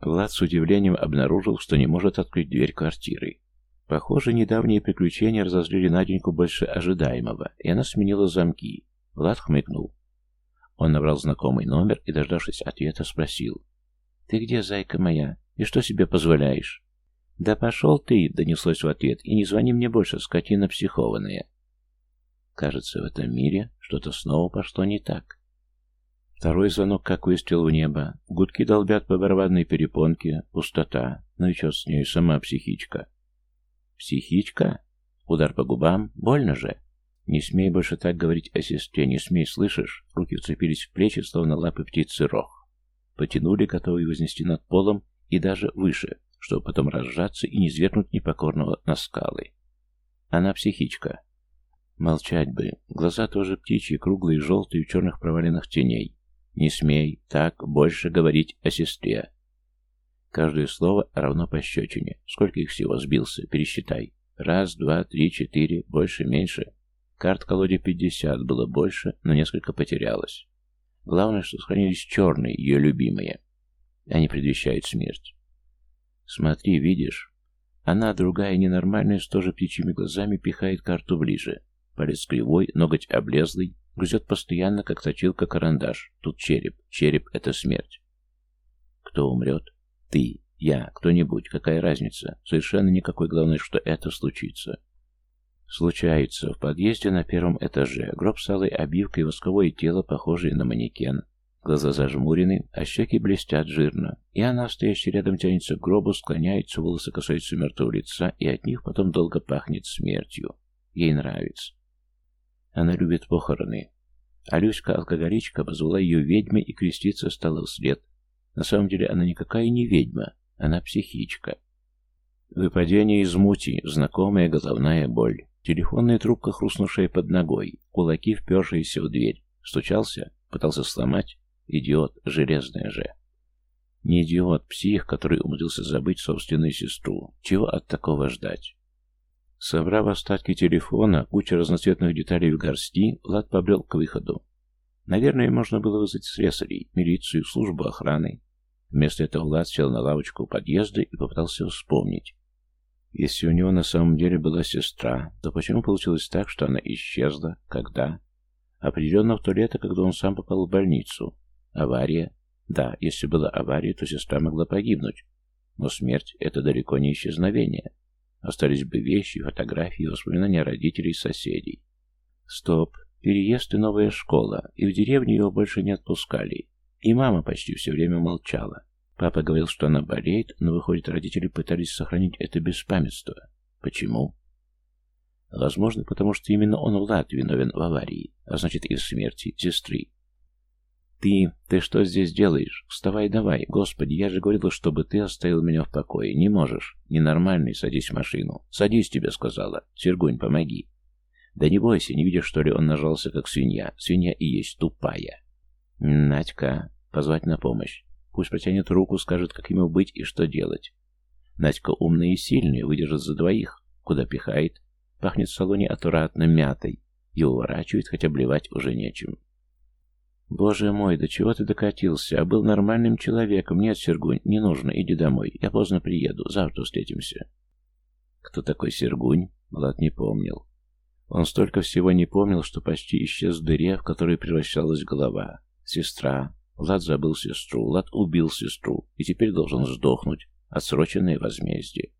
Влад с удивлением обнаружил, что не может открыть дверь квартиры. Похоже, недавние приключения разозлили Наденьку больше ожидаемого, и она сменила замки. Влад хмыкнул. Он набрал знакомый номер и, дождавшись ответа, спросил. «Ты где, зайка моя? И что себе позволяешь?» «Да пошел ты!» — донеслось в ответ. «И не звони мне больше, скотина психованная!» Кажется, в этом мире что-то снова пошло не так. Второй звонок, как выстрел в небо. Гудки долбят по барабанной перепонке. Пустота. Ну и что с ней, сама психичка. Психичка? Удар по губам. Больно же. Не смей больше так говорить о сестре, не смей, слышишь? Руки вцепились в плечи, словно лапы птицы рог. Потянули, готовые вознести над полом и даже выше, чтобы потом разжаться и не свергнуть непокорного на скалы. Она психичка. Молчать бы. Глаза тоже птичьи, круглые, желтые, в черных проваленных теней. Не смей так больше говорить о сестре. Каждое слово равно пощечине. Сколько их всего сбился? Пересчитай. Раз, два, три, четыре, больше, меньше. Карт колоде пятьдесят было больше, но несколько потерялось. Главное, что сохранились черные, ее любимые. Они предвещают смерть. Смотри, видишь? Она, другая, ненормальная, с тоже птичьими глазами, пихает карту ближе. Палец кривой, ноготь облезлый, Грызет постоянно, как точилка карандаш. Тут череп. Череп — это смерть. Кто умрет? Ты, я, кто-нибудь. Какая разница? Совершенно никакой. Главное, что это случится. Случается. В подъезде на первом этаже. Гроб с алой обивкой, восковое тело, похожее на манекен. Глаза зажмурены, а щеки блестят жирно. И она, стоящая рядом, тянется к гробу, склоняется, волосы касаются мертвого лица, и от них потом долго пахнет смертью. Ей нравится. Она любит похороны. А Люська-алкоголичка позвала ее ведьмой и креститься стала вслед. На самом деле она никакая не ведьма, она психичка. Выпадение из мути, знакомая головная боль. Телефонная трубка, хрустнувшая под ногой, кулаки, впершиеся в дверь. Стучался, пытался сломать. Идиот, железная же. Не идиот, псих, который умудрился забыть собственную сестру. Чего от такого ждать? Собрав остатки телефона, куча разноцветных деталей в горсти, Влад побрел к выходу. Наверное, можно было вызвать слесарей, милицию, службу охраны. Вместо этого Влад сел на лавочку у подъезда и попытался вспомнить. Если у него на самом деле была сестра, то почему получилось так, что она исчезла? Когда? Определенно в то лето, когда он сам попал в больницу. Авария? Да, если была авария, то сестра могла погибнуть. Но смерть — это далеко не исчезновение. Остались бы вещи, фотографии, воспоминания родителей и соседей. Стоп. Переезд и новая школа, и в деревню его больше не отпускали. И мама почти все время молчала. Папа говорил, что она болеет, но, выходит, родители пытались сохранить это беспамятство. Почему? Возможно, потому что именно он, Влад, виновен в аварии, а значит и в смерти сестры. «Ты... ты что здесь делаешь? Вставай давай! Господи, я же говорила, чтобы ты оставил меня в покое. Не можешь. Ненормальный, садись в машину. Садись, тебе сказала. Сергунь, помоги». «Да не бойся, не видишь, что ли, он нажался, как свинья. Свинья и есть тупая». «Надька, позвать на помощь. Пусть протянет руку, скажет, как ему быть и что делать. Надька умная и сильная, выдержит за двоих. Куда пихает? Пахнет в салоне аккуратно мятой. И уворачивает, хотя блевать уже нечем. «Боже мой, до чего ты докатился? А был нормальным человеком. Нет, Сергунь, не нужно, иди домой. Я поздно приеду. Завтра встретимся». Кто такой Сергунь? Влад не помнил. Он столько всего не помнил, что почти исчез в дыре, в которой превращалась голова. Сестра. Влад забыл сестру. Влад убил сестру. И теперь должен сдохнуть. Отсроченное возмездие.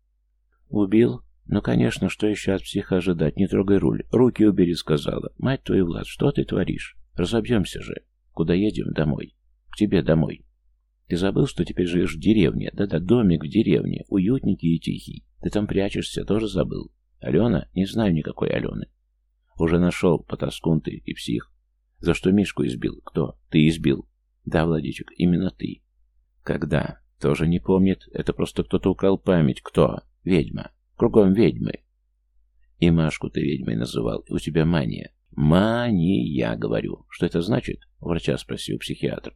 Убил? Ну, конечно, что еще от психа ожидать? Не трогай руль. Руки убери, сказала. Мать твою, Влад, что ты творишь? Разобьемся же. Куда едем? Домой. К тебе домой. Ты забыл, что теперь живешь в деревне? Да-да, домик в деревне, уютненький и тихий. Ты там прячешься, тоже забыл. Алена? Не знаю никакой Алены. Уже нашел, потаскун ты и псих. За что Мишку избил? Кто? Ты избил. Да, Владичек, именно ты. Когда? Тоже не помнит. Это просто кто-то украл память. Кто? Ведьма. Кругом ведьмы. И Машку ты ведьмой называл, и у тебя мания. «Мания, говорю. Что это значит?» — врача спросил психиатр.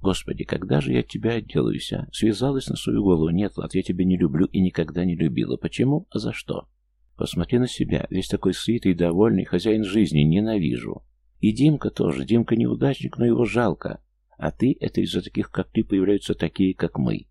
«Господи, когда же я от тебя отделаюсь, а? Связалась на свою голову. Нет, Влад, я тебя не люблю и никогда не любила. Почему? А за что? Посмотри на себя. Весь такой сытый, довольный, хозяин жизни. Ненавижу. И Димка тоже. Димка неудачник, но его жалко. А ты — это из-за таких, как ты, появляются такие, как мы.